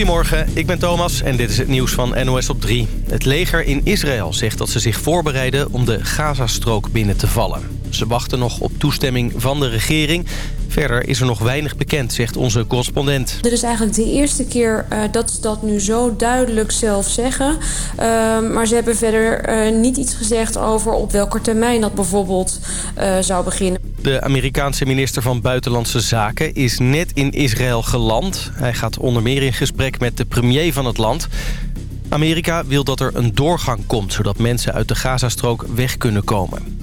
Goedemorgen, ik ben Thomas en dit is het nieuws van NOS op 3. Het leger in Israël zegt dat ze zich voorbereiden om de Gazastrook binnen te vallen. Ze wachten nog op toestemming van de regering. Verder is er nog weinig bekend, zegt onze correspondent. Dit is eigenlijk de eerste keer uh, dat ze dat nu zo duidelijk zelf zeggen. Uh, maar ze hebben verder uh, niet iets gezegd over op welke termijn dat bijvoorbeeld zou beginnen. De Amerikaanse minister van Buitenlandse Zaken is net in Israël geland. Hij gaat onder meer in gesprek met de premier van het land. Amerika wil dat er een doorgang komt... zodat mensen uit de Gazastrook weg kunnen komen.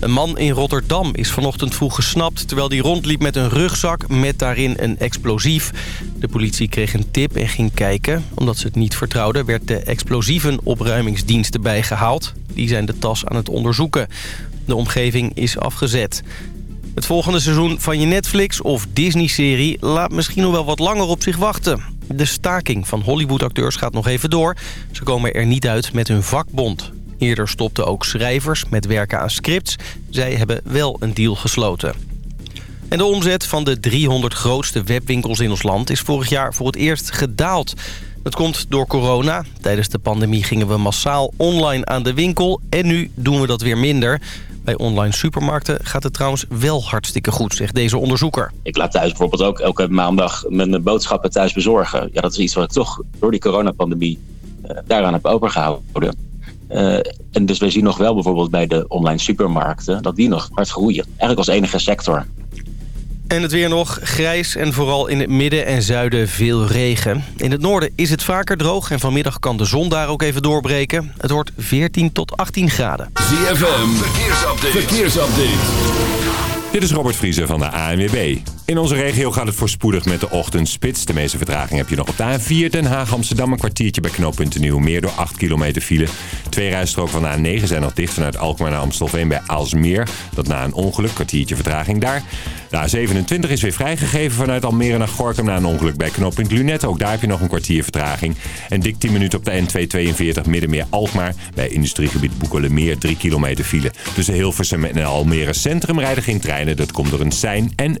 Een man in Rotterdam is vanochtend vroeg gesnapt... terwijl hij rondliep met een rugzak met daarin een explosief. De politie kreeg een tip en ging kijken. Omdat ze het niet vertrouwden werd de explosievenopruimingsdiensten bijgehaald. Die zijn de tas aan het onderzoeken. De omgeving is afgezet. Het volgende seizoen van je Netflix of Disney-serie... laat misschien nog wel wat langer op zich wachten. De staking van Hollywood-acteurs gaat nog even door. Ze komen er niet uit met hun vakbond. Eerder stopten ook schrijvers met werken aan scripts. Zij hebben wel een deal gesloten. En de omzet van de 300 grootste webwinkels in ons land... is vorig jaar voor het eerst gedaald. Dat komt door corona. Tijdens de pandemie gingen we massaal online aan de winkel... en nu doen we dat weer minder... Bij online supermarkten gaat het trouwens wel hartstikke goed, zegt deze onderzoeker. Ik laat thuis bijvoorbeeld ook elke maandag mijn boodschappen thuis bezorgen. Ja, dat is iets wat ik toch door die coronapandemie uh, daaraan heb overgehouden. Uh, en dus we zien nog wel bijvoorbeeld bij de online supermarkten... dat die nog hard groeien. Eigenlijk als enige sector. En het weer nog grijs en vooral in het midden en zuiden veel regen. In het noorden is het vaker droog en vanmiddag kan de zon daar ook even doorbreken. Het wordt 14 tot 18 graden. ZFM, verkeersupdate. verkeersupdate. Dit is Robert Vriezen van de ANWB. In onze regio gaat het voorspoedig met de ochtendspits. De meeste vertraging heb je nog op de A4 Den Haag-Amsterdam. Een kwartiertje bij knooppunt Nieuwmeer door 8 kilometer file. Twee rijstroken van de A9 zijn nog dicht vanuit Alkmaar naar Amstelveen bij Aalsmeer. Dat na een ongeluk, kwartiertje vertraging daar. De A27 is weer vrijgegeven vanuit Almere naar Gorkum na een ongeluk bij knooppunt Lunet. Ook daar heb je nog een kwartier vertraging. En dik 10 minuten op de N242 Middenmeer Alkmaar bij industriegebied Boekelenmeer 3 kilometer file. Tussen Hilversum en Almere Centrum rijden geen treinen. Dat komt door een sein- en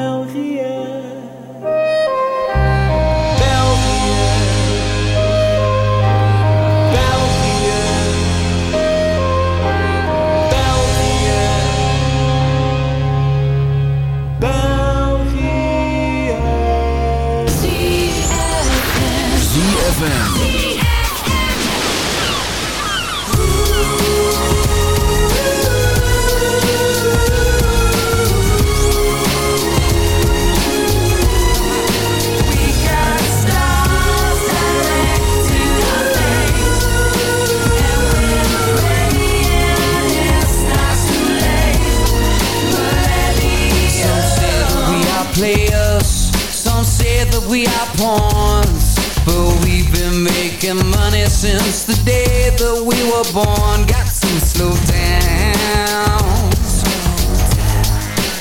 We are pawns. But we've been making money since the day that we were born. Got to slow down,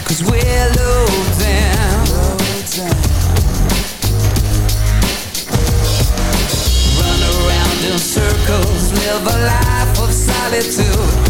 cause we're low down. Run around in circles, live a life of solitude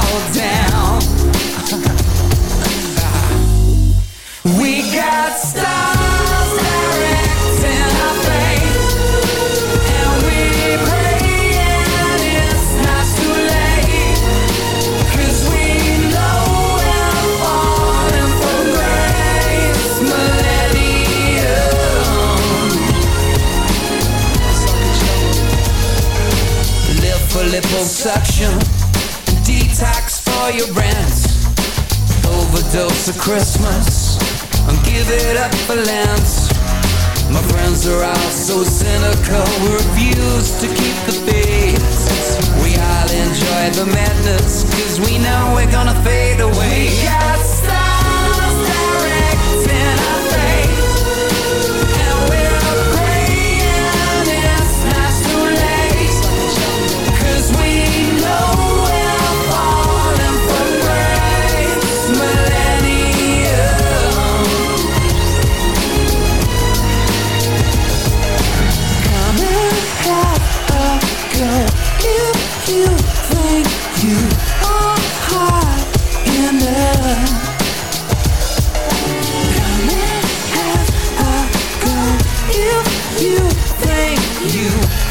suction, detox for your rent. overdose of Christmas, and give it up for Lance. My friends are all so cynical, we refuse to keep the faith. We all enjoy the madness, cause we know we're gonna fade away. You think you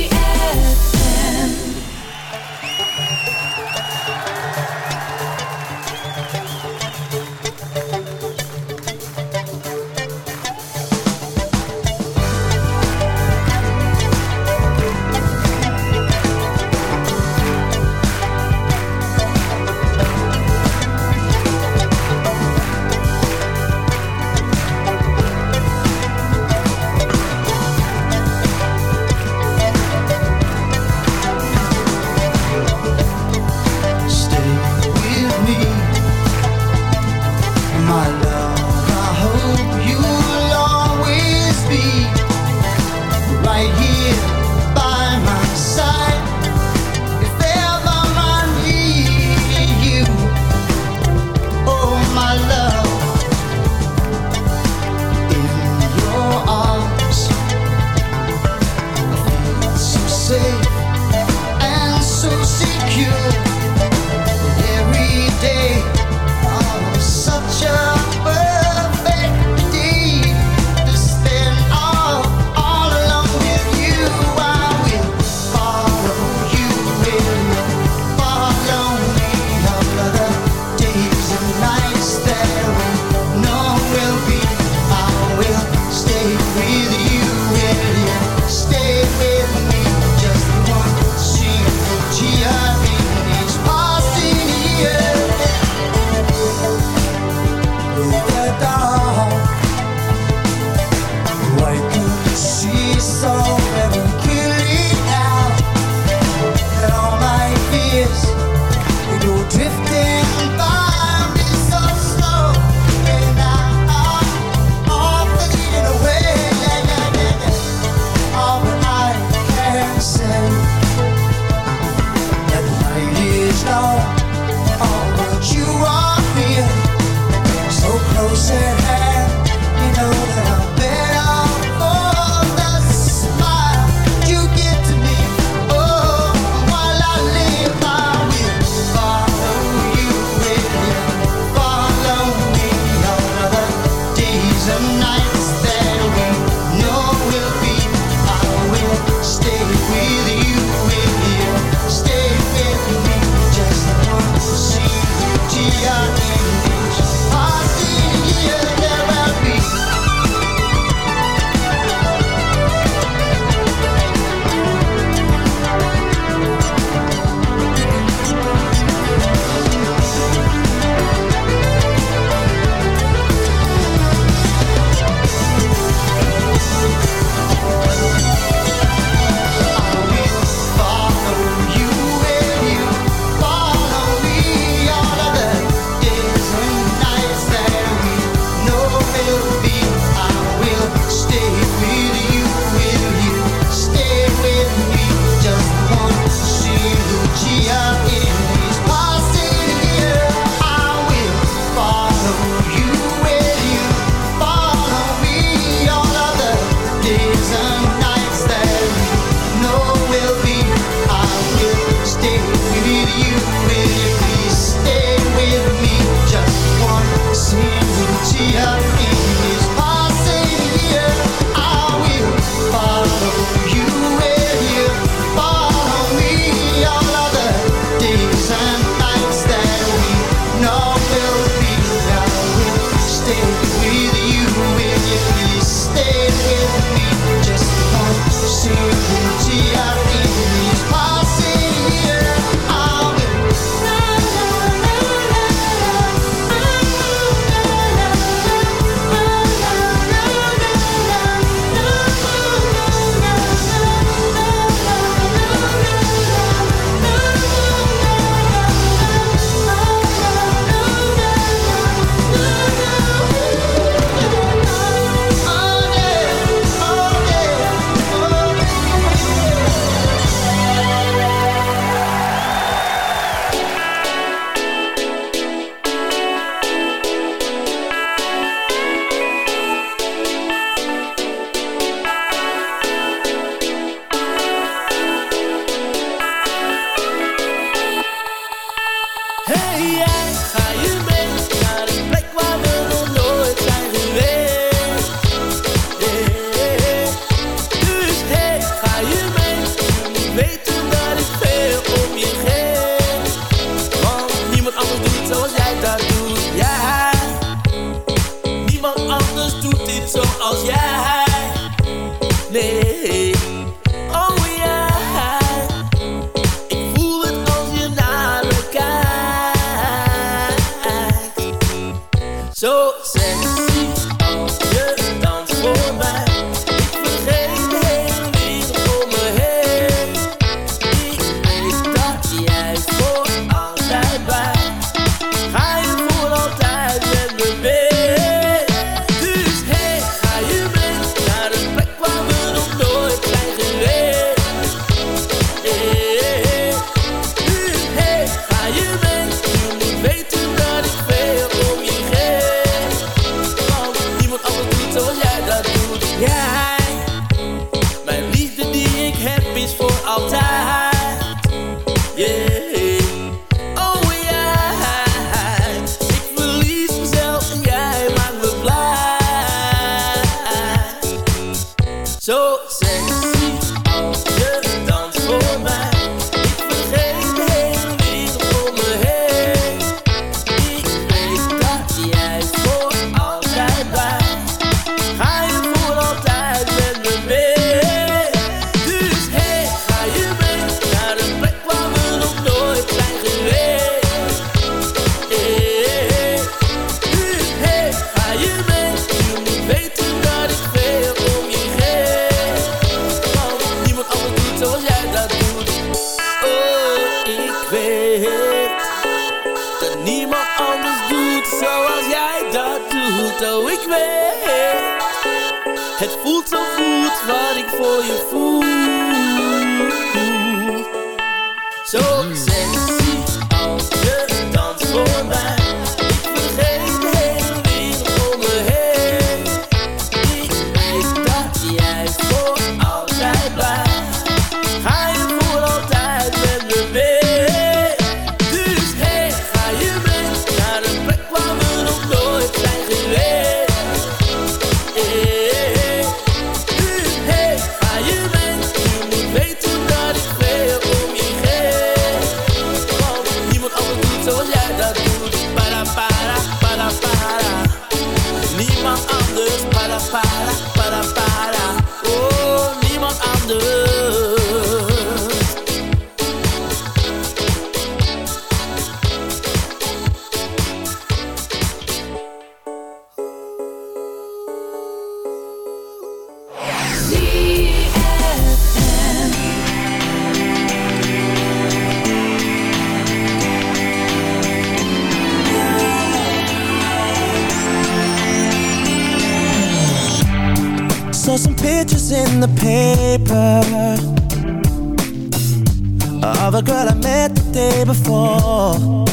before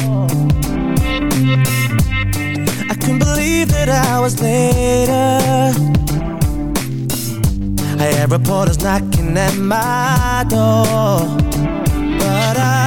I couldn't believe that hours later. I had reporters knocking at my door But I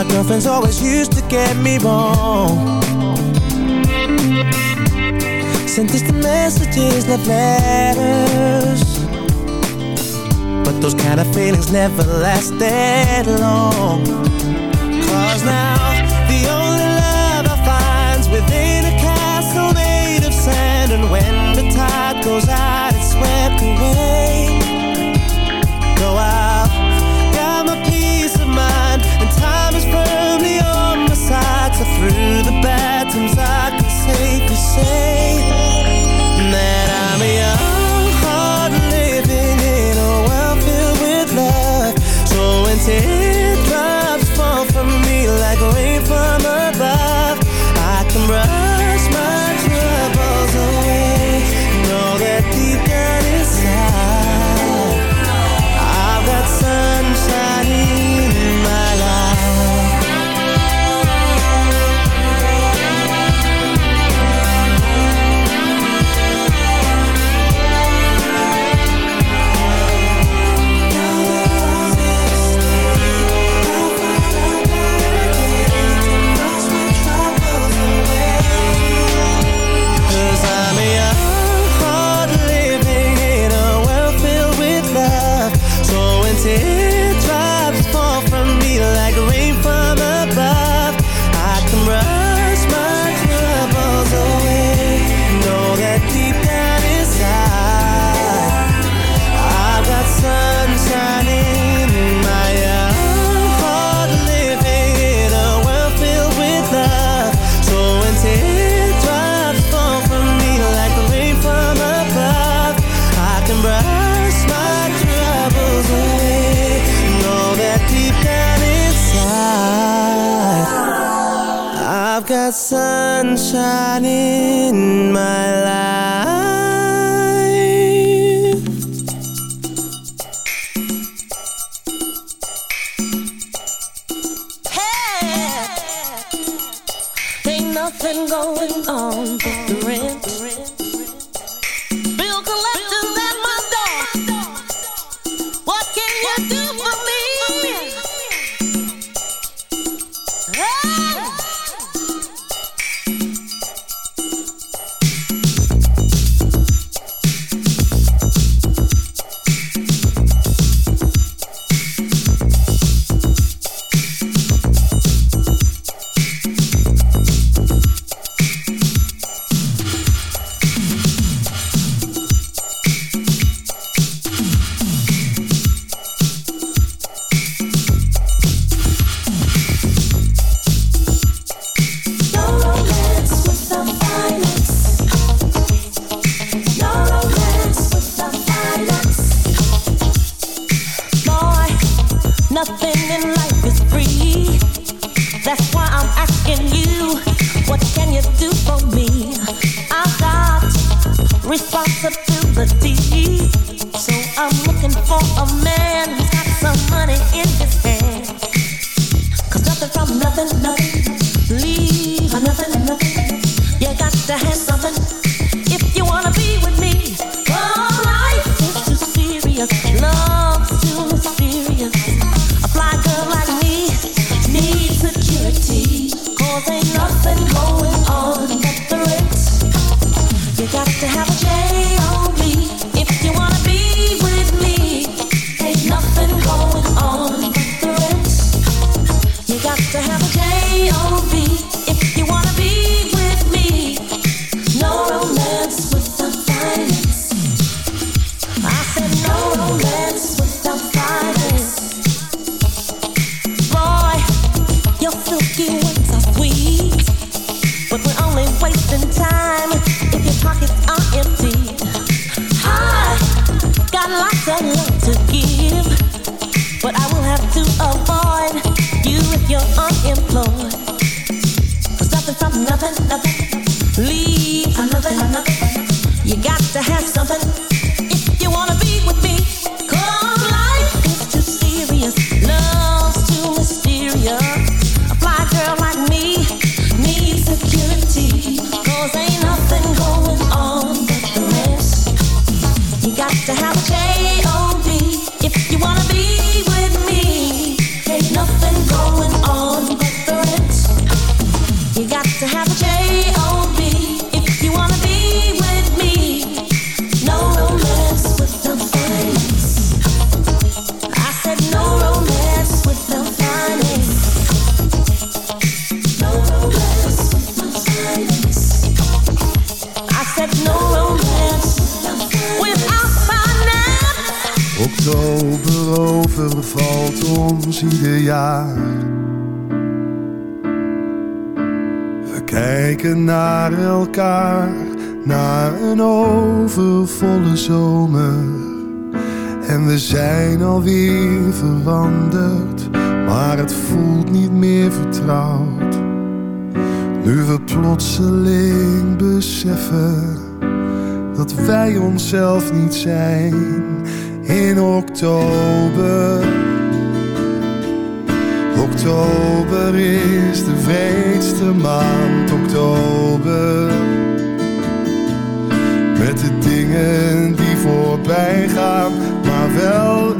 My girlfriends always used to get me wrong. Sent distant messages, love letters. But those kind of feelings never last that long. to have something. alweer veranderd, maar het voelt niet meer vertrouwd. Nu we plotseling beseffen dat wij onszelf niet zijn in oktober. Oktober is de vreedste maand, oktober. Met de dingen die voorbij gaan, maar wel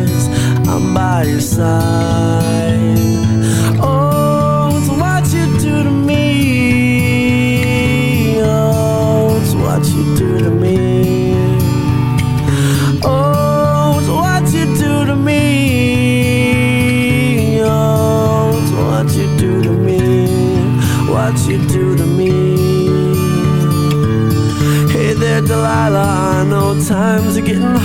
I'm by your side.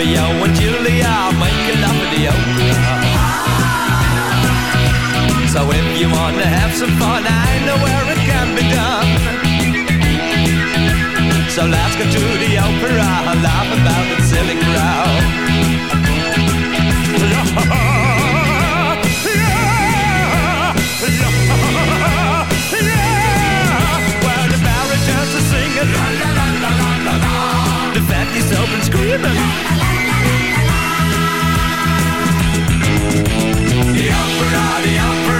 Romeo and Julia making love in the opera. So if you wanna have some fun, I know where it can be done. So let's go to the opera, laugh about the silly crowd. Where the baritons singing, the fatties open screaming. Opera, the opera,